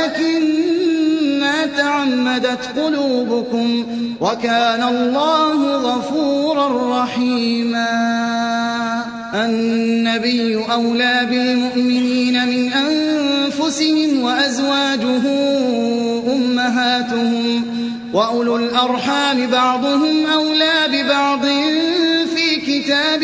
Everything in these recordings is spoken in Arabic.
ما تعمدت قلوبكم وكان الله غفورا رحيما. النبي أولى بالمؤمنين من أنفسهم وأزواجه أمهاتهم وأولو الأرحام بعضهم أولى ببعض في كتاب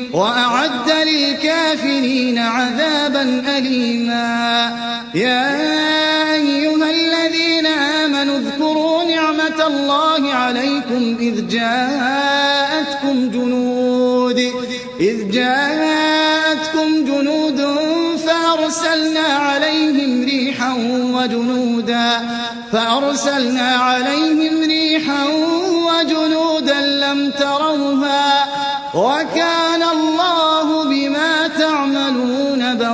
وأعد للكافرين عذابا أليما. يا أيها الذين آمنوا اذكروا نعمة الله عليكم إذ جاءتكم جنود. إذ جاءتكم جنود فأرسلنا عليهم ريحا وجنودا. فأرسلنا عليهم ريحا وجنودا لم تروها. وكان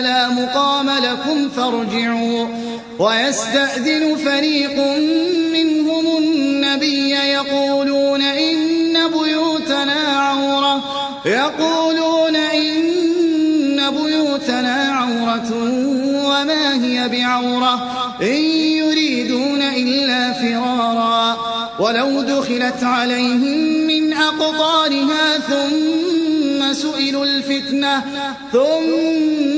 لا مقام لكم فارجعوا. ويستأذن فريق منهم النبي يقولون إن بيوتنا عورة. يقولون إن بيوتنا عورة وما هي بعورة. إن يريدون إلا فرارا. ولو دخلت عليهم من أقطارها ثم سئلوا الفتنة ثم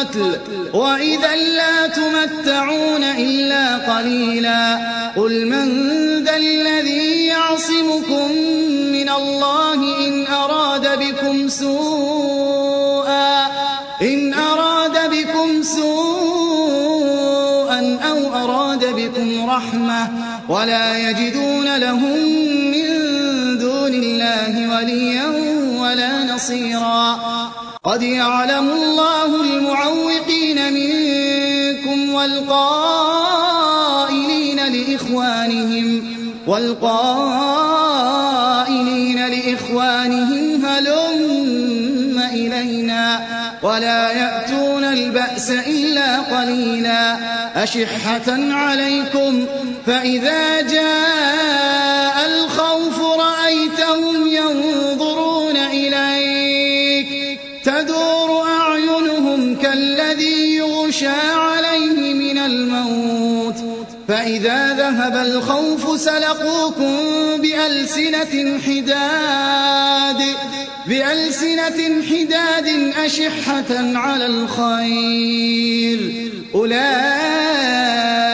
القتل وإذا لا تمتعون إلا قليلا. قل من ذا الذي يعصمكم من الله إن أراد بكم سوءا إن أراد بكم سوءا أو أراد بكم رحمة. ولا يجدون لهم من دون الله وليا ولا نصيرا. قد يعلم الله المعوقين منكم والقائلين لإخوانهم والقائلين لإخوانهم هلم إلينا ولا يأتون البأس إلا قليلا. أشحة عليكم فإذا جاء الخوف فإذا ذهب الخوف سلقوكم بألسنة حداد بألسنة حداد أشحة على الخير. أولئك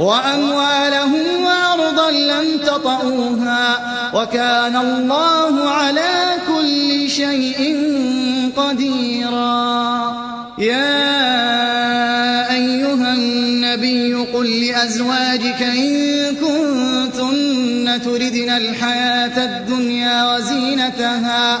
وأموالهم وأرضا لم تطئوها وكان الله على كل شيء قديرا. يا أيها النبي قل لأزواجك إن كنتن تردن الحياة الدنيا وزينتها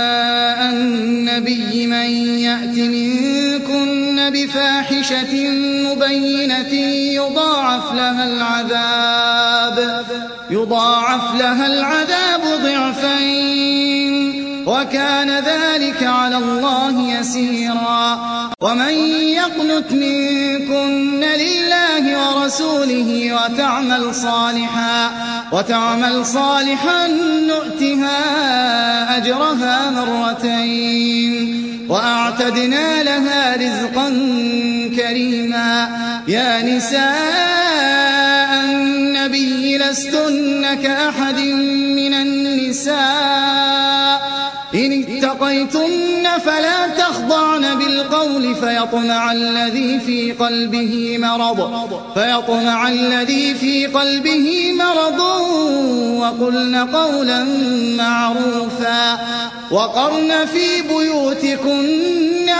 بفاحشة مبينة يضاعف لها العذاب يضاعف لها العذاب ضعفين. وكان ذلك على الله يسيرا. ومن يقنت منكن لله ورسوله وتعمل صالحا وتعمل صالحا نؤتها أجرها مرتين. وأعتدنا لها رزقا كريما. يا نساء لستن كأحد من النساء. إن اتقيتن فلا تخضعن بالقول فيطمع الذي في قلبه مرض فيطمع الذي في قلبه مرض وقلن قولا معروفا وقرن في بيوتكن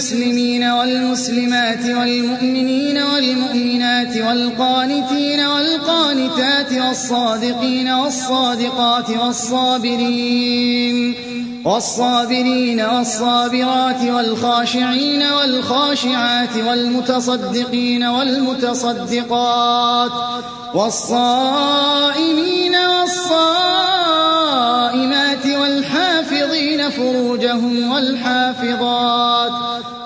المسلمين والمسلمات والمؤمنين والمؤمنات والقانتين والقانتات والصادقين والصادقات والصابرين والصابرين والصابرات والخاشعين والخاشعات والمتصدقين والمتصدقات والصائمين والصائمات والحافظين فروجهم والحافظات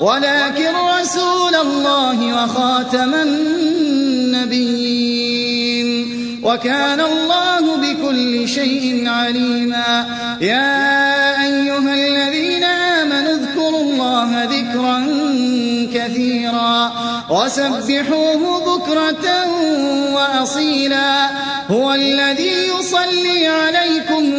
ولكن رسول الله وخاتم النبيين. وكان الله بكل شيء عليما. يا أيها الذين آمنوا اذكروا الله ذكرا كثيرا وسبحوه بكرة وأصيلا. هو الذي يصلي عليكم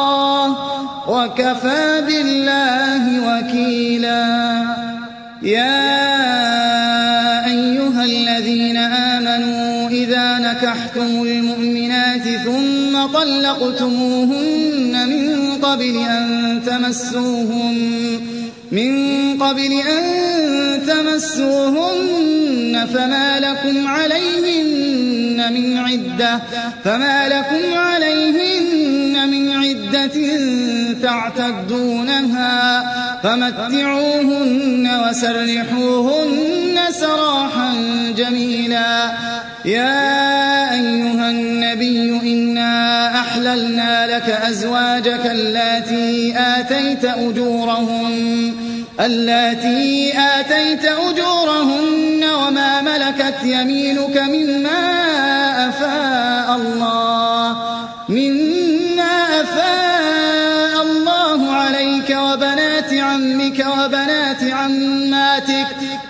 وكفى بالله وكيلا. يا أيها الذين آمنوا إذا نكحتم المؤمنات ثم طلقتموهن من قبل أن تمسوهن من قبل أن تمسوهن فما لكم عليهن من عدة فما لكم عليهن تعتدونها فمتعوهن وسرحوهن سراحا جميلا. يا أيها النبي إنا أحللنا لك أزواجك اللاتي آتيت أجورهن اللاتي آتيت أجورهن وما ملكت يمينك مما أفاء الله.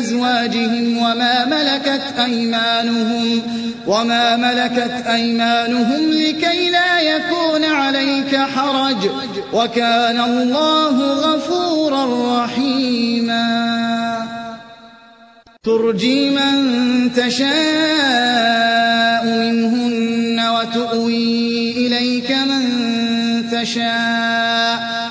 أزواجهم وما ملكت أيمانهم وما ملكت أيمانهم لكي لا يكون عليك حرج وكان الله غفورا رحيما. ترجي من تشاء منهن وتؤوي إليك من تشاء.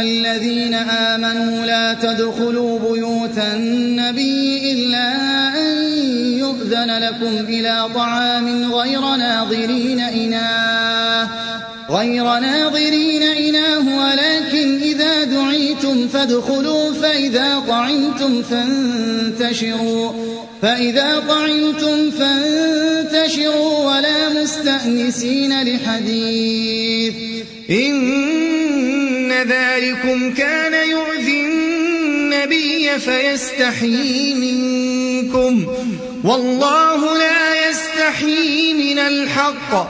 الذين آمنوا لا تدخلوا بيوت النبي إلا أن يؤذن لكم إلى طعام غير ناظرين إناه غير ناظرين إناه ولكن إذا دعيتم فادخلوا فإذا طعمتم فانتشروا فإذا طعمتم فانتشروا ولا مستأنسين لحديث. ذلكم كان يؤذي النبي فيستحيي منكم. والله لا يستحيي من الحق.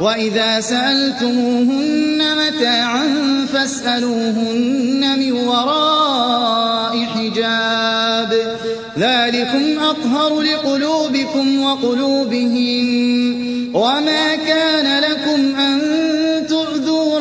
وإذا سألتموهن متاعا فاسألوهن من وراء حجاب. ذلكم أطهر لقلوبكم وقلوبهم وما كان لكم أن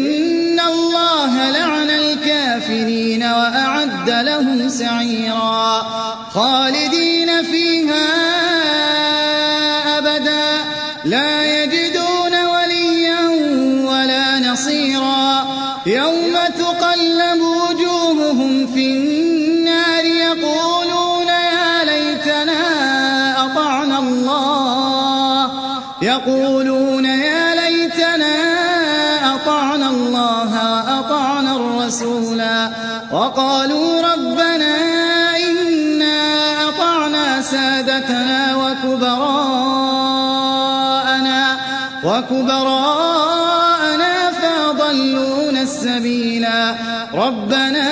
وأعد لهم سعيرا. خالدين فيها أبدا. لا يجدون وكبراءنا فأضلونا السبيلا. ربنا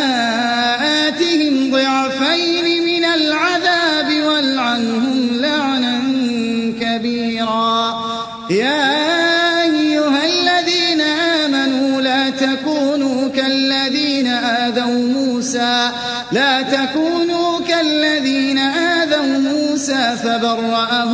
آتهم ضعفين من العذاب والعنهم لعنا كبيرا. يا أيها الذين آمنوا لا تكونوا كالذين آذوا موسى. لا تكونوا كالذين آذوا موسى فبرأه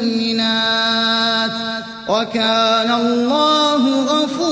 وكان الله غفورا